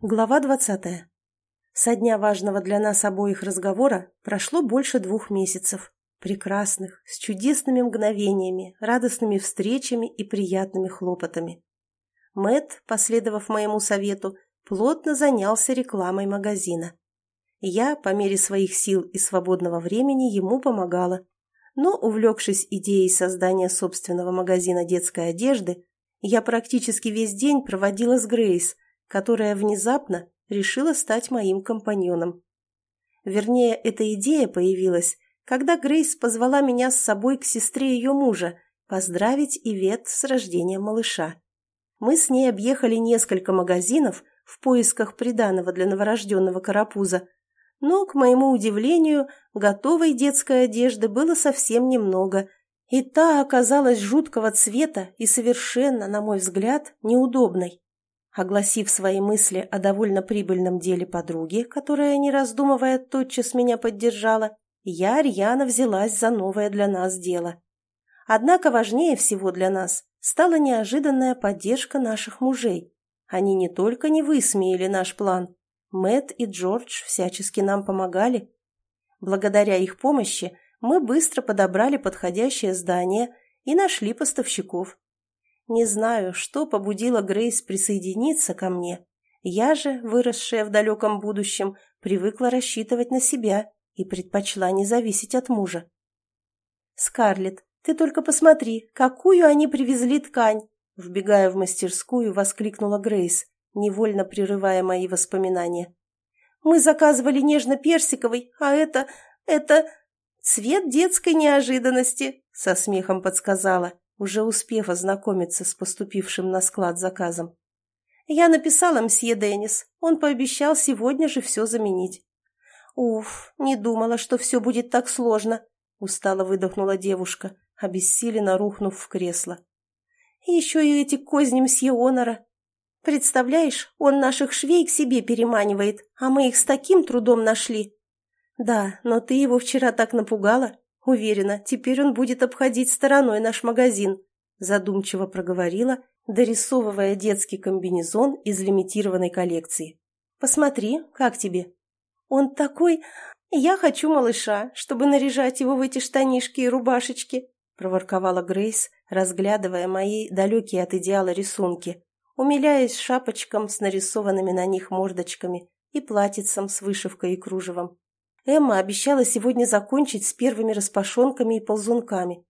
Глава двадцатая. Со дня важного для нас обоих разговора прошло больше двух месяцев. Прекрасных, с чудесными мгновениями, радостными встречами и приятными хлопотами. Мэт, последовав моему совету, плотно занялся рекламой магазина. Я, по мере своих сил и свободного времени, ему помогала. Но, увлекшись идеей создания собственного магазина детской одежды, я практически весь день проводила с Грейс – которая внезапно решила стать моим компаньоном. Вернее, эта идея появилась, когда Грейс позвала меня с собой к сестре ее мужа поздравить Ивет с рождением малыша. Мы с ней объехали несколько магазинов в поисках приданого для новорожденного карапуза, но, к моему удивлению, готовой детской одежды было совсем немного, и та оказалась жуткого цвета и совершенно, на мой взгляд, неудобной. Огласив свои мысли о довольно прибыльном деле подруги, которая, не раздумывая, тотчас меня поддержала, я рьяно взялась за новое для нас дело. Однако важнее всего для нас стала неожиданная поддержка наших мужей. Они не только не высмеяли наш план, Мэт и Джордж всячески нам помогали. Благодаря их помощи мы быстро подобрали подходящее здание и нашли поставщиков. Не знаю, что побудило Грейс присоединиться ко мне. Я же, выросшая в далеком будущем, привыкла рассчитывать на себя и предпочла не зависеть от мужа. «Скарлетт, ты только посмотри, какую они привезли ткань!» Вбегая в мастерскую, воскликнула Грейс, невольно прерывая мои воспоминания. «Мы заказывали нежно-персиковый, а это... это... цвет детской неожиданности!» со смехом подсказала, уже успев ознакомиться с поступившим на склад заказом. «Я написала мсье Деннис. Он пообещал сегодня же все заменить». «Уф, не думала, что все будет так сложно», — устало выдохнула девушка, обессиленно рухнув в кресло. еще и эти козни мсье Онора. Представляешь, он наших швей к себе переманивает, а мы их с таким трудом нашли». «Да, но ты его вчера так напугала. Уверена, теперь он будет обходить стороной наш магазин», задумчиво проговорила, дорисовывая детский комбинезон из лимитированной коллекции. «Посмотри, как тебе?» «Он такой... Я хочу малыша, чтобы наряжать его в эти штанишки и рубашечки», проворковала Грейс, разглядывая мои далекие от идеала рисунки, умиляясь шапочкам с нарисованными на них мордочками и платьицам с вышивкой и кружевом. Эмма обещала сегодня закончить с первыми распашонками и ползунками.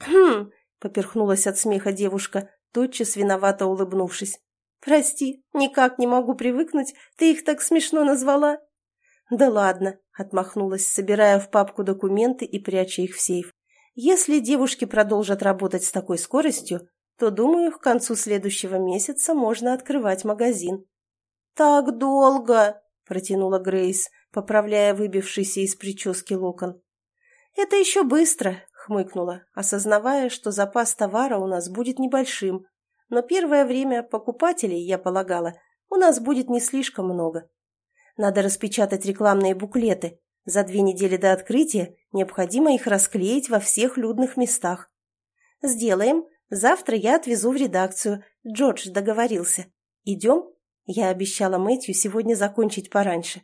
«Хм!» — поперхнулась от смеха девушка, тотчас виновато улыбнувшись. «Прости, никак не могу привыкнуть, ты их так смешно назвала». «Да ладно», — отмахнулась, собирая в папку документы и пряча их в сейф. «Если девушки продолжат работать с такой скоростью, то, думаю, к концу следующего месяца можно открывать магазин». «Так долго!» — протянула Грейс, поправляя выбившийся из прически локон. «Это еще быстро», — хмыкнула, осознавая, что запас товара у нас будет небольшим, но первое время покупателей, я полагала, у нас будет не слишком много. Надо распечатать рекламные буклеты. За две недели до открытия необходимо их расклеить во всех людных местах. «Сделаем. Завтра я отвезу в редакцию. Джордж договорился. Идем?» Я обещала Мэтью сегодня закончить пораньше.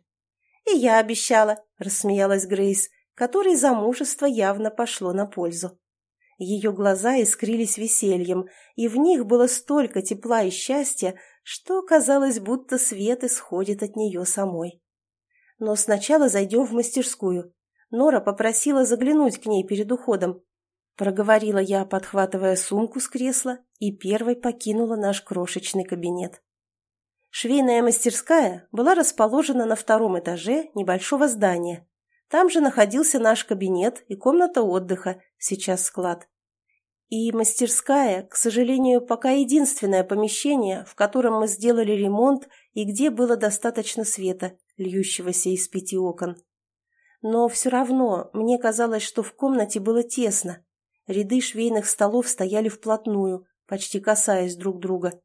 «И я обещала», — рассмеялась Грейс, которой замужество явно пошло на пользу. Ее глаза искрились весельем, и в них было столько тепла и счастья, что казалось, будто свет исходит от нее самой. Но сначала зайдем в мастерскую. Нора попросила заглянуть к ней перед уходом. Проговорила я, подхватывая сумку с кресла, и первой покинула наш крошечный кабинет. Швейная мастерская была расположена на втором этаже небольшого здания. Там же находился наш кабинет и комната отдыха, сейчас склад. И мастерская, к сожалению, пока единственное помещение, в котором мы сделали ремонт и где было достаточно света, льющегося из пяти окон. Но все равно мне казалось, что в комнате было тесно. Ряды швейных столов стояли вплотную, почти касаясь друг друга.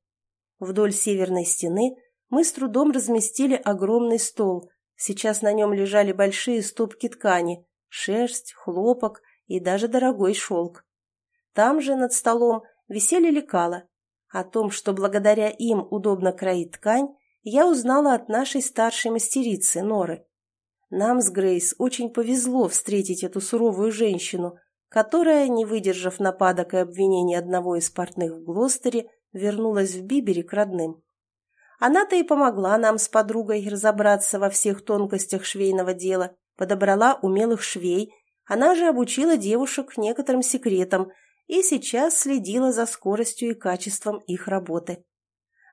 Вдоль северной стены мы с трудом разместили огромный стол. Сейчас на нем лежали большие стопки ткани, шерсть, хлопок и даже дорогой шелк. Там же над столом висели лекала. О том, что благодаря им удобно кроить ткань, я узнала от нашей старшей мастерицы Норы. Нам с Грейс очень повезло встретить эту суровую женщину, которая, не выдержав нападок и обвинений одного из портных в Глостере, вернулась в Бибере к родным. Она-то и помогла нам с подругой разобраться во всех тонкостях швейного дела, подобрала умелых швей, она же обучила девушек некоторым секретам и сейчас следила за скоростью и качеством их работы.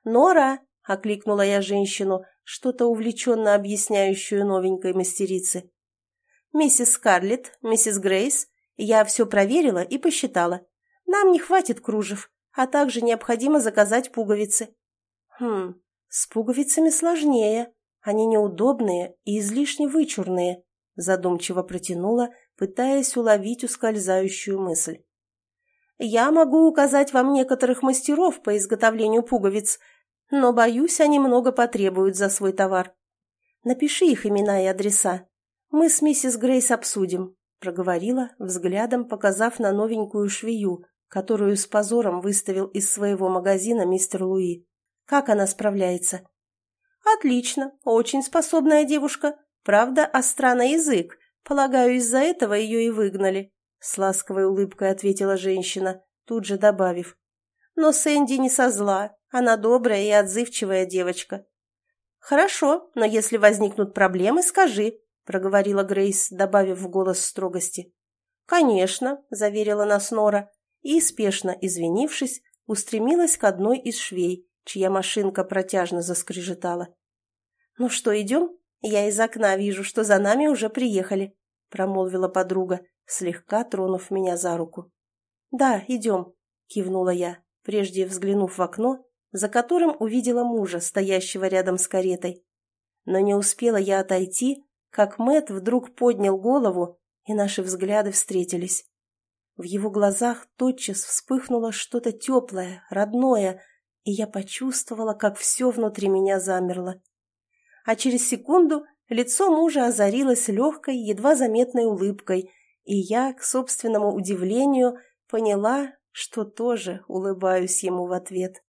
«Нора!» — окликнула я женщину, что-то увлеченно объясняющую новенькой мастерице. «Миссис Скарлетт, миссис Грейс, я все проверила и посчитала. Нам не хватит кружев, а также необходимо заказать пуговицы». «Хм, с пуговицами сложнее. Они неудобные и излишне вычурные», задумчиво протянула, пытаясь уловить ускользающую мысль. «Я могу указать вам некоторых мастеров по изготовлению пуговиц, но, боюсь, они много потребуют за свой товар. Напиши их имена и адреса. Мы с миссис Грейс обсудим», — проговорила, взглядом показав на новенькую швею, которую с позором выставил из своего магазина мистер Луи. «Как она справляется?» «Отлично, очень способная девушка. Правда, остра на язык. Полагаю, из-за этого ее и выгнали», — с ласковой улыбкой ответила женщина, тут же добавив. «Но Сэнди не со зла. Она добрая и отзывчивая девочка. «Хорошо, но если возникнут проблемы, скажи», — проговорила Грейс, добавив в голос строгости. «Конечно», — заверила нас Нора, и, спешно извинившись, устремилась к одной из швей, чья машинка протяжно заскрежетала. «Ну что, идем? Я из окна вижу, что за нами уже приехали», — промолвила подруга, слегка тронув меня за руку. «Да, идем», — кивнула я, прежде взглянув в окно за которым увидела мужа, стоящего рядом с каретой. Но не успела я отойти, как Мэт вдруг поднял голову, и наши взгляды встретились. В его глазах тотчас вспыхнуло что-то теплое, родное, и я почувствовала, как все внутри меня замерло. А через секунду лицо мужа озарилось легкой, едва заметной улыбкой, и я, к собственному удивлению, поняла, что тоже улыбаюсь ему в ответ.